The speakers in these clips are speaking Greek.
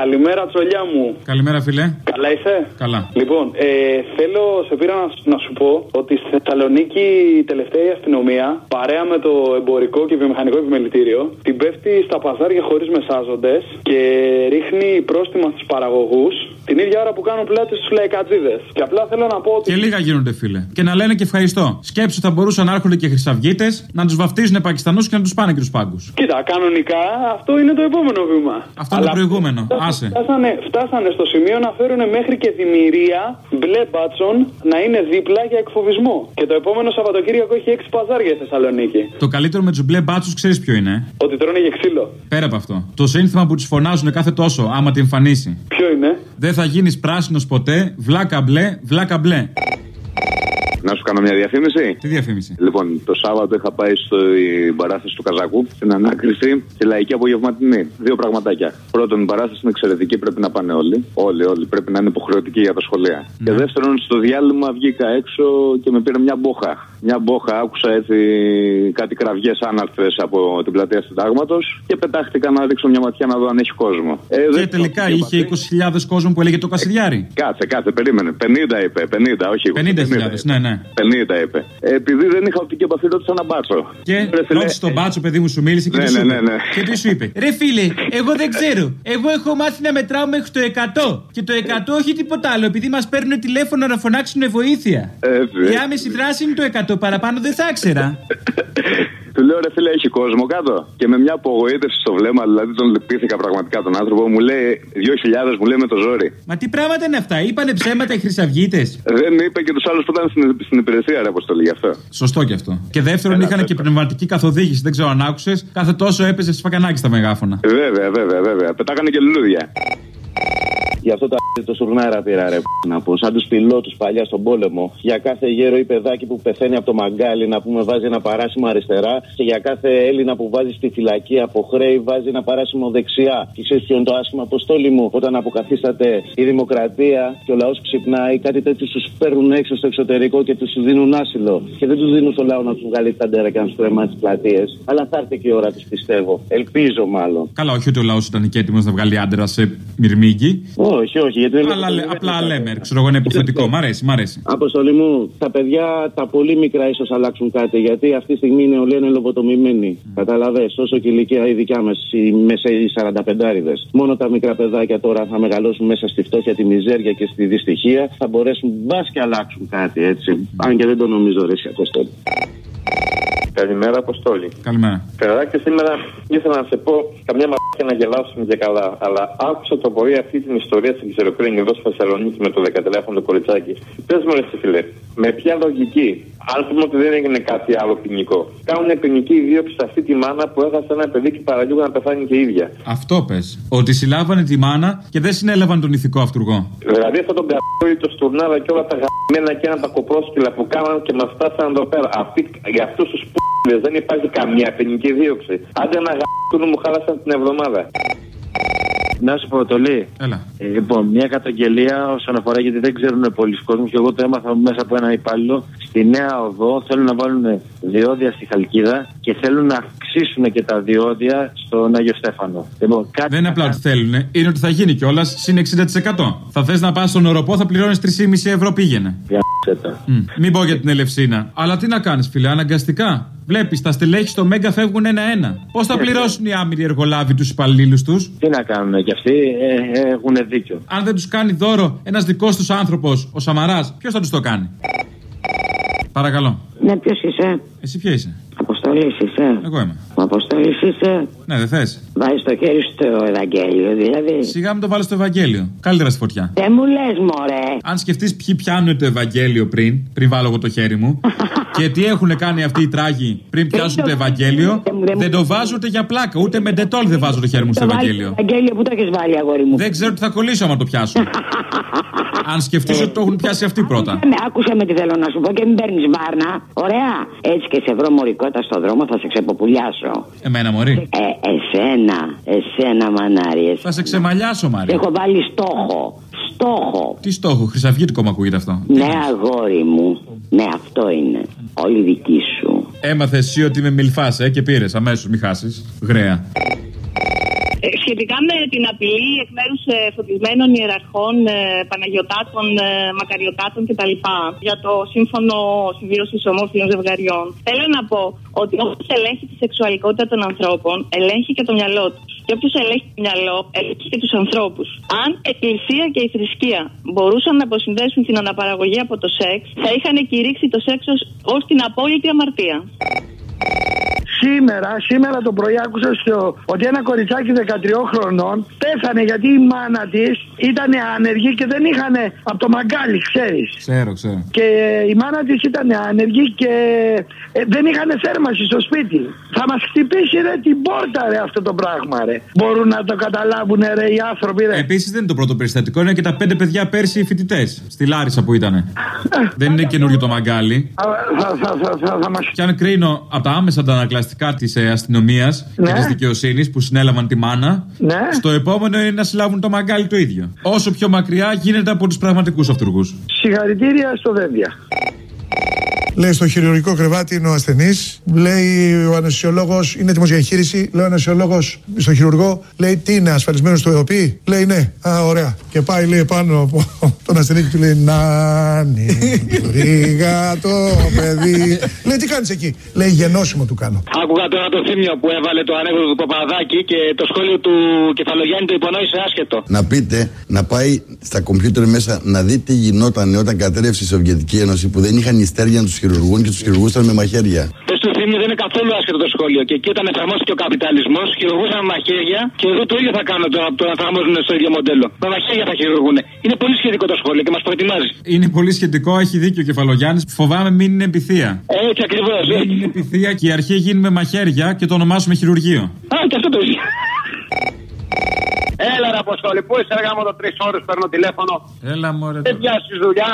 Καλημέρα, τσολιά μου. Καλημέρα, φίλε. Καλά είσαι; Καλά. Λοιπόν, ε, θέλω, σε πήρα να, να σου πω ότι στη Θεσσαλονίκη η τελευταία αστυνομία, παρέα με το εμπορικό και βιομηχανικό επιμελητήριο, την πέφτει στα παζάρια χωρίς μεσάζοντες και ρίχνει πρόστιμα στους παραγωγούς την ίδια ώρα που κάνουν πλάτη στους λαϊκατζίδες. Και απλά θέλω να πω ότι. Και λίγα γίνονται, φίλε. Και να λένε και ευχαριστώ. Σκέψου θα μπορούσαν να έρχονται και χρυσαυγίτες, να τους βαφτίζουν Πακιστανούς και να τους πάνε και τους πάγκους. Κοίτα, κανονικά αυτό είναι το επόμενο βήμα. Αυτό είναι το προηγούμενο. Άσε. Φτάσανε, φτάσανε στο σημείο να φέρουν μέχρι και δημιουργία μπλε μπάτσον να είναι δίπλα για εκφοβισμό. Και το επόμενο Σαββατοκύριακο έχει 6 παζάρια στη Θεσσαλονίκη. Το καλύτερο με τους μπλε μπάτσους ξέρεις ποιο είναι; Ότι τρώνε για ξύλο. Πέρα από αυτό. Το σύνθημα που τους φωνάζουν κάθε τόσο, άμα την εμφανίσει. Ποιο είναι; Δεν θα γίνεις πράσινος ποτέ, βλάκα μπλε, βλάκα μπλε. Να σου κάνω μια διαφήμιση; Τι διαφήμιση; Λοιπόν, το Σάββατο είχα πάει στην παράσταση του Καζακού, στην ανάκριση και λαϊκή απογευματινή. Δύο πραγματάκια. Πρώτον, η παράσταση είναι εξαιρετική, πρέπει να πάνε όλοι. Όλοι, όλοι. Πρέπει να είναι υποχρεωτική για τα σχολεία. Και δεύτερον, στο διάλειμμα βγήκα έξω και με πήρε μια μπόχα. Μια μπόχα, άκουσα έτσι κάτι κραυγές άναρθε από την πλατεία Συντάγματος και πετάχτηκα να ρίξω μια ματιά να δω αν έχει κόσμο. Ε, και τελικά είχε 20.000 κόσμο που έλεγε το Κασιδιάρη. Κάτσε, κάτσε, περίμενε. 50 είπε, 50, όχι 50.000, ναι, ναι. 50 είπε. Ε, επειδή δεν είχα οπτική επαφή, ρώτησα ένα μπάτσο. Και ρώτησε τον μπάτσο, παιδί μου, σου μίλησε και, ναι, τι σου ναι, είπε. ναι, ναι. και τι σου είπε. Ρε φίλε, εγώ δεν ξέρω. Εγώ έχω μάθει να μετράω μέχρι το 100. Και το 100 όχι τίποτα άλλο, επειδή μας παίρνουν τηλέφωνο να φωνάξουν βοήθεια. Έτσι. Η άμεση δράση είναι το 100. Παραπάνω δεν θα ήξερα. Του λέω ρε φίλε, έχει κόσμο κάτω. Και με μια απογοήτευση στο βλέμμα, δηλαδή τον λυπήθηκα πραγματικά τον άνθρωπο, μου λέει 2.000 μου λέει με το ζόρι. Μα τι πράγματα είναι αυτά, είπανε ψέματα οι χρυσαυγίτες. Δεν είπε και τους άλλους που ήταν στην, στην υπηρεσία, ρε Αποστολή, γι' αυτό. Σωστό κι αυτό. Και δεύτερον, Έλα, είχαν αυτό. και πνευματική καθοδήγηση. Δεν ξέρω αν άκουσες. Κάθε τόσο έπαιζε σφακανάκι στα μεγάφωνα. Βέβαια, βέβαια, βέβαια. Πετάγανε και λουλούδια. Γι' αυτό τα το σουρνάρα πήρα ρε να πω. Σαν τους πιλότους παλιά στον πόλεμο. Για κάθε γέρο ή παιδάκι που πεθαίνει από το μαγκάλι να πούμε βάζει ένα παράσημο αριστερά. Και για κάθε Έλληνα που βάζει στη φυλακή από χρέη βάζει ένα παράσημο δεξιά. Και ξέρεις ποιο είναι το άσχημα αποστόλη μου; Όταν αποκαθίσταται η δημοκρατία και ο λαός ξυπνάει, κάτι τέτοιο του παίρνουν έξω στο εξωτερικό και τους δίνουν άσυλο. Και δεν τους δίνουν στο λαό να τους βγάλει τα ντέρα και να τους κρεμά τις πλατείες. Αλλά θα έρθει και η ώρα τη πιστεύω. Ελπίζω μάλλον. Καλά, όχι ότι ο λαός ήταν και έτοιμος να βγάλει άντρα σε μυρμήγκι. Όχι, όχι. Γιατί δεν Αλλά λέ- απλά λέμε, ξέρω εγώ είναι υποθετικό. Μ' αρέσει, μ' αρέσει. Αποστολή μου, τα παιδιά τα πολύ μικρά ίσως αλλάξουν κάτι. Γιατί αυτή τη στιγμή είναι όλοι είναι λογοτομημένοι. Καταλαβέ, όσο και η ηλικία η δικιά μας, οι μεσαίοι 45 Μόνο τα μικρά παιδάκια τώρα θα μεγαλώσουν μέσα στη φτώχεια, τη μιζέρια και στη δυστυχία. Θα μπορέσουν μπας και αλλάξουν κάτι έτσι. Αν και δεν το νομίζω, ρε, εσύ, Αποστόλη. Καλημέρα, Αποστόλη. Καλημέρα. Παιδάκι, σήμερα ήθελα να σε πω καμιά μαλακία να γελάσουμε και καλά. Αλλά άκουσα το πρωί αυτή την ιστορία στην Ξεροκρίνη εδώ στη Θεσσαλονίκη με το δεκατελέφωνο κοριτσάκι. Πες μου, ρε φίλε, με ποια λογική, αν πούμε ότι δεν έγινε κάτι άλλο ποινικό, κάνουν ποινική δίωξη σε αυτή τη μάνα που έχασε ένα παιδί και παραλίγο να πεθάνει και η ίδια. Αυτό πες. Ότι συλλάβανε τη μάνα και δεν συνέλαβαν τον ηθικό αυτούργο. Δηλαδή αυτό τον καρδόι, το στουρνάρα και όλα τα γαμμένα και ένα τα κοπρόσκυλα που κάναν και μας φτάσαν εδώ πέρα. Αυτοί, για αυτούς τους π***δες δεν υπάρχει καμία ποινική δίωξη. Άντε να γαμμούν μου χάλασαν την εβδομάδα. Να σου πω, Τολί. Έλα. Ε, λοιπόν, μια καταγγελία όσον αφορά γιατί δεν ξέρουν πολλοί κόσμοι και εγώ το έμαθα μέσα από ένα υπάλληλο. Στη νέα οδό θέλουν να βάλουν διόδια στη Χαλκίδα και θέλουν να αυξήσουν και τα διόδια στον Άγιο Στέφανο. Λοιπόν, κάτι Δεν είναι απλά ότι θέλουν, είναι ότι θα γίνει κιόλας συν 60%. Θα θες να πας στον οροπό, θα πληρώνεις 3,5 ευρώ πήγαινε. Δια***τα. Μμ. Μην πω για την Ελευσίνα. Αλλά τι να κάνεις, φίλε, αναγκαστικά. Βλέπεις, τα στελέχη στο Μέγκα φεύγουν ένα-ένα. Πώς θα πληρώσουν οι άμυροι εργολάβοι τους υπαλλήλους τους, Τι να κάνουν κι αυτοί, ε, ε, έχουν δίκιο. αν δεν τους κάνει δώρο ένας δικός τους άνθρωπος, ο Σαμαράς, ποιος θα τους το κάνει; Παρακαλώ. Ναι, ποιος είσαι; Εσύ ποια είσαι; Αποστολή είσαι. Εγώ είμαι. Ο Αποστολή είσαι. Ναι, δεν θες. Βάζεις το χέρι σου στο Ευαγγέλιο, δηλαδή. Σιγά μην το βάλω στο Ευαγγέλιο. Καλύτερα στη φωτιά. Δεν μου λες, μωρέ. Αν σκεφτείς ποιοι πιάνουν το Ευαγγέλιο πριν, πριν βάλω εγώ το χέρι μου, και τι έχουν κάνει αυτοί οι τράγοι πριν πιάσουν το Ευαγγέλιο, δεν το βάζω ούτε για πλάκα. Ούτε με ντετόλ δεν βάζω το χέρι μου στο Το βάλεις Ευαγγέλιο. στο Ευαγγέλιο που το έχεις βάλει, αγόρι μου; Δεν ξέρω τι θα κολλήσω άμα το πιάσω. Αν σκεφτείς ότι το έχουν πιάσει αυτοί πρώτα. Με άκουσε με τι θέλω να σου πω και μην παίρνει βάρνα. Ωραία. Έτσι και σε βρω μωρικότα στο δρόμο θα σε ξεποπουλιάσω. Εμένα, Μωρή. Ε, εσένα, εσένα μανάριε. Θα σε ξεμαλιάσω, Μάρι. Έχω βάλει στόχο. Στόχο. Τι στόχο, χρυσαυγίτικο μου ακούγεται αυτό. Ναι, αγόρι μου. Ναι, αυτό είναι. Όλη δική σου. Έμαθες εσύ ότι με μιλφάς, ε, και πήρες αμέσως, μη χάσεις. Γραία. Ε, Σχετικά με την απειλή εκ μέρους φωτισμένων ιεραρχών, ε, Παναγιωτάτων, ε, Μακαριωτάτων κτλ. για το σύμφωνο συμβίωση ομόφυλων ζευγαριών, θέλω να πω ότι όποιος ελέγχει τη σεξουαλικότητα των ανθρώπων, ελέγχει και το μυαλό του. Και όποιος ελέγχει το μυαλό, ελέγχει και τους ανθρώπους. Αν η Εκκλησία και η θρησκεία μπορούσαν να αποσυνδέσουν την αναπαραγωγή από το σεξ, θα είχαν κηρύξει το σεξ ως την απόλυτη αμαρτία. Σήμερα, σήμερα το πρωί άκουσα στο, ότι ένα κοριτσάκι 13 χρονών πέθανε γιατί η μάνα της ήταν άνεργη και δεν είχαν από το μαγκάλι, ξέρεις. Ξέρω, ξέρω. Και η μάνα της ήταν άνεργη και ε, δεν είχαν θέρμανση στο σπίτι. Θα μας χτυπήσει ρε την πόρτα ρε αυτό το πράγμα ρε. Μπορούν να το καταλάβουν ρε οι άνθρωποι ρε. Επίσης δεν είναι το πρώτο περιστατικό, είναι και τα πέντε παιδιά πέρσι οι φοιτητές. Στη Λάρισα που ήταν. δεν είναι καινούριο το μαγκάλι. Θα, θα, θα, θα, θα μας... Και αν κρίνω από τα άμεσα αντανακλαστικά της ε, αστυνομίας Ναι. και της δικαιοσύνης που συνέλαβαν τη μάνα, Ναι. στο επόμενο είναι να συλλάβουν το μαγκάλι το ίδιο. Όσο πιο μακριά γίνεται από τους πραγματικούς αυτούργους. Συγχαρητήρια στο Δένδια. Λέει στο χειρουργικό κρεβάτι είναι ο ασθενής. Λέει ο αναισθησιολόγο είναι έτοιμος για εγχείρηση. Λέει ο αναισθησιολόγο στο χειρουργό. Λέει τι είναι, ασφαλισμένος στο ΕΟΠΗ; Λέει ναι. Α, ωραία. Και πάει λέει πάνω από τον ασθενή και του λέει Νάνι, ρίγα το παιδί. λέει τι κάνεις εκεί; Λέει γενώσιμο του κάνω. Άκουγα τώρα το θύμιο που έβαλε το ανέκδοτο του Παπαδάκη και το σχόλιο του Κεφαλογιάννη το υπονόησε άσχετο. Να πείτε, να πάει στα κομπιούτερ μέσα να δει τι γινόταν όταν κατέρευσε η Σοβιετική Ένωση που δεν είχαν ιστέρια να τους χειρουργούν και τους χειρουργούσαν με μαχαίρια. Πες του θύμιο δεν είναι καθόλου άσχετο το σχόλιο. Και εκεί όταν εφαρμόστηκε ο καπιταλισμός, χειρουργούσαν με μαχαίρια και εδώ το ίδιο θα κάνουν τώρα που το εφαρμόζουν στο ίδιο μοντέλο. Με μαχαίρια θα χειρουργούν. Είναι πολύ σχετικό το σχόλιο και μας προετοιμάζει. Είναι πολύ σχετικό, έχει δίκιο ο Κεφαλογιάννης. Φοβάμαι μην είναι επιθεία. Έτσι ακριβώς. Μην είναι επιθεία και η αρχή γίνει με μαχαίρια και το ονομάσουμε χειρουργείο. Α, και αυτό το ίδιο. Έλα, ρε Αποστόλη, πού είσαι αργά το τρεις ώρες παίρνω τηλέφωνο. Έλα, μωρέ. Δεν πιάσεις δουλειά.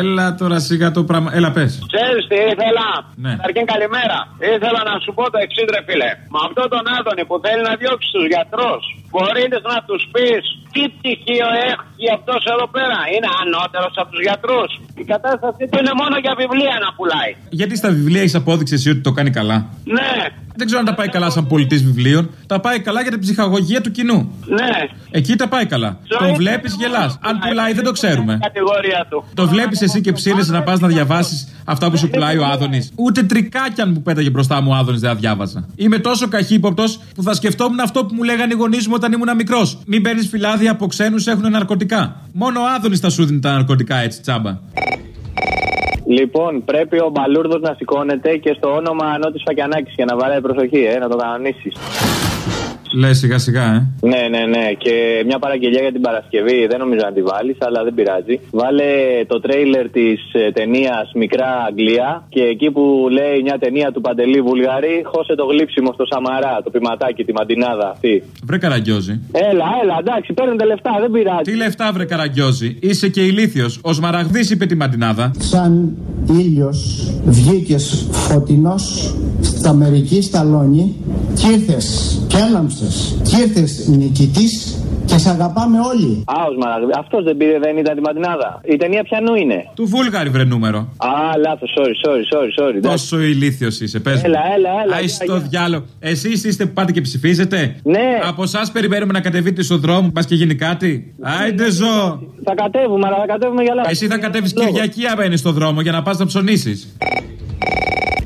Έλα τώρα σιγά το πράγμα. Έλα, πες. Ξέρεις τι ήθελα; Ναι. Καταρχήν καλημέρα. Ήθελα να σου πω το εξής, ρε φίλε. Με αυτό τον Άδωνη που θέλει να διώξει τους γιατρούς, μπορείτε να τους πεις τι πτυχίο έχει αυτός εδώ πέρα; Είναι ανώτερος από τους γιατρούς. Η κατάστασή του είναι μόνο για βιβλία να πουλάει. Γιατί στα βιβλία έχεις απόδειξη εσύ ότι το κάνει καλά; Ναι, Δεν ξέρω αν τα πάει καλά σαν πολιτής βιβλίων. Τα πάει καλά για την ψυχαγωγία του κοινού. ναι. Εκεί τα πάει καλά. Το βλέπεις, γελάς. Αν πουλάει, δεν το ξέρουμε. Κατηγορία του. Το βλέπεις εσύ και ψήνεσαι να πας να διαβάσεις αυτά που σου πουλάει ο Άδωνης. Ούτε τρικάκιαν που πέταγε μπροστά μου ο Άδωνης δεν τα διάβαζα. Είμαι τόσο καχύποπτος που θα σκεφτόμουν αυτό που μου λέγανε οι γονείς μου όταν ήμουν μικρός. Μην παίρνεις φυλάδια από ξένους έχουν ναρκωτικά. Μόνο ο Άδωνης θα σου δίνει τα ναρκωτικά έτσι τσάμπα. Λοιπόν, πρέπει ο Μπαλούρδος να σηκώνεται και στο όνομα Νότι Φακιανάκης για να βαράει προσοχή, ε, να το κανονίσεις. Λες σιγά σιγά, ε. Ναι, ναι, ναι. Και μια παραγγελία για την Παρασκευή. Δεν νομίζω να τη βάλεις, αλλά δεν πειράζει. Βάλε το τρέιλερ της ταινίας Μικρά Αγγλία και εκεί που λέει μια ταινία του Παντελή Βουλγαρή, χώσε το γλύψιμο στο Σαμαρά, το πηματάκι, τη μαντινάδα αυτή. Βρε καραγκιόζη. Έλα, έλα, εντάξει, παίρνετε λεφτά, δεν πειράζει. Τι λεφτά, βρε καραγκιόζη. Είσαι και ηλίθιος. Ο Σμαραγδί είπε τη μαντινάδα. Σαν ήλιος βγήκες φωτεινός στα μερική σταλόνι κι ήρθες και έλαμψες κι ήρθες νικητής και σ' αγαπάμε όλοι. Α, ο Σμαραγδί. Αυτός δεν πήρε, δεν ήταν τη μαντινάδα. Η ταινία πιανού είναι; Του Βούλγαρη, βρε νούμερο. Α, λάθος, sorry, sorry, sorry, sorry. εντάξει. Πόσο ηλίθιος είσαι, πες. Έλα, έλα, έλα. Άι γεια, στο γεια. διάλογο. Εσείς είστε που πάτε και ψηφίζετε; Ναι. Από εσάς περιμένουμε να κατεβείτε στον δρόμο, πας και γίνει κάτι. Άιντε ζω. Θα κατέβουμε, αλλά θα κατέβουμε για λάθος. Εσύ θα κατέβεις Κυριακή άμα είναι στον δρόμο για να πας να ψωνίσεις.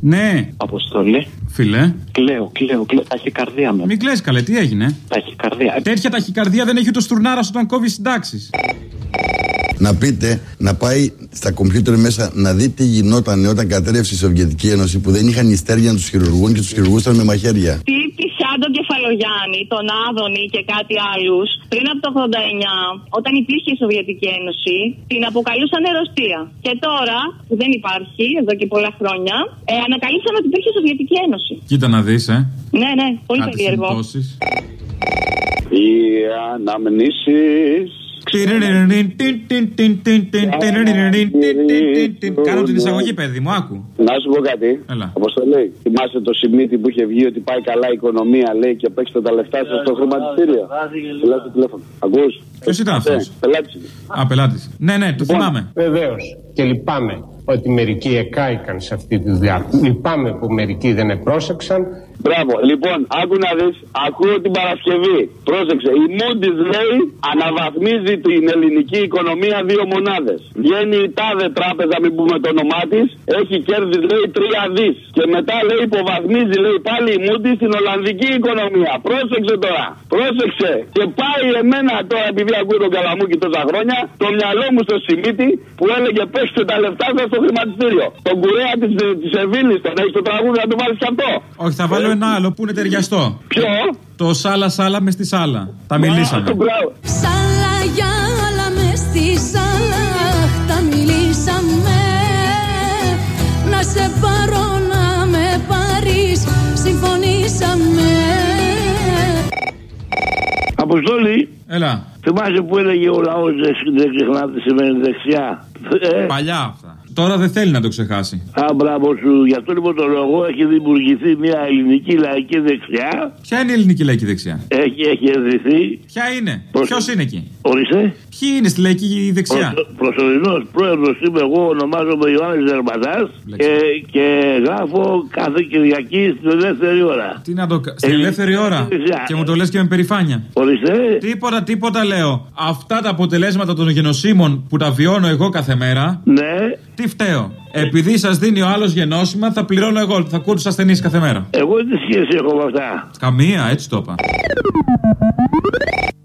Ναι, Αποστολή. Φίλε. Κλαίω, κλαίω, κλαίω. Ταχυκαρδία με. Μην κλαις καλέ, τι έγινε; Ταχυκαρδία. Τέτοια ταχυκαρδία δεν έχει ούτε στουρνάρα όταν κόβεις συντάξεις. Να πείτε, να πάει στα κομπιούτερ μέσα να δει τι γινόταν όταν κατέρευσε η Σοβιετική Ένωση που δεν είχαν ιστέρια να τους χειρουργούν και τους χειρουργούσαν με μαχαίρια. Τι σαν τον Κεφαλογιάννη, τον Άδωνη και κάτι άλλους πριν από το 89, όταν υπήρχε η Σοβιετική Ένωση, την αποκαλούσαν ερωστία. Και τώρα, που δεν υπάρχει, εδώ και πολλά χρόνια, ε, ανακαλύψαμε ότι υπήρχε η Σοβιετική Ένωση. Κοίτα να δεις, ε. Ναι, ναι, πολύ Κάτι περίεργο. συμπτώσεις. Οι αναμνήσεις Κάνω την εισαγωγή, παιδί μου, άκου. Να σου πω κάτι. Έλα. Αποστολή. Θυμάσαι το Σιμίτι που είχε βγει ότι πάει καλά η οικονομία, λέει, και παίξτε τα λεφτά σας στο χρηματιστήριο. Μιλά στο τηλέφωνο. Ακούς; Ποιος ήταν αυτός; Πελάτης είναι. Α, πελάτης. Ναι, ναι, το θυμάμαι. Βεβαίως. Και λυπάμαι ότι μερικοί εκάηκαν σε αυτή τη δουλειά. Λυπάμαι που μερικοί δεν επρόσεξαν. Μπράβο. Λοιπόν, άκου να δεις, ακούω την Παρασκευή. Πρόσεξε. Η Moody's λέει αναβαθμίζει την ελληνική οικονομία δύο μονάδες. Βγαίνει η τάδε τράπεζα, μην πούμε το όνομά της, έχει κέρδη λέει τρία δις. Και μετά λέει υποβαθμίζει λέει πάλι η Moody's στην Ολλανδική οικονομία. Πρόσεξε τώρα. Πρόσεξε. Και πάει εμένα τώρα, επειδή ακούω τον καλαμούκι τόσα χρόνια, το μυαλό μου στο σημείτι που έλεγε πέστε τα λεφτά σας στο χρηματιστήριο. Τον κουρέα της της Ευήλη, τον έχει το τραγούδι να το βάλεις και αυτό. Όχι, θα βάλω ένα άλλο που είναι ταιριαστό. Ποιο; Το σάλα σάλα μες στη σάλα. Τα μιλήσαμε. Σάλα για άλλα μες στη σάλα Τα μιλήσαμε Να σε πάρω να με πάρεις Συμφωνήσαμε Αποστόλη. Έλα. Θυμάσαι που έλεγε ο λαός δεν ξεχνά τι σημαίνει δεξιά. Ε, Παλιά αυτά. Τώρα δεν θέλει να το ξεχάσει. Α, μπράβο σου. Γι' αυτό λοιπόν το λόγο έχει δημιουργηθεί μια ελληνική λαϊκή δεξιά. Ποια είναι η ελληνική λαϊκή δεξιά; Έχει, έχει ιδρυθεί. Ποια είναι; Ποιος είναι εκεί; Ορίστε. Ποιοι είναι στη λαϊκή δεξιά; Προσωρινός πρόεδρος είμαι εγώ, ονομάζομαι Ιωάννης Ζερμπατά και, και γράφω κάθε Κυριακή στην ελεύθερη ώρα. Τι να το κα- Στην ελεύθερη ώρα; Και μου το λες και με περηφάνεια. Ορίστε. Τίποτα, τίποτα λέω. Αυτά τα αποτελέσματα των γενοσύμων που τα βιώνω εγώ κάθε μέρα. Ναι. Τι φταίω. Επειδή σας δίνει ο άλλος γενώσιμα, θα πληρώνω εγώ. Θα ακούω τους ασθενείς κάθε μέρα. Εγώ τι σχέση έχω με αυτά. Καμία, έτσι το είπα.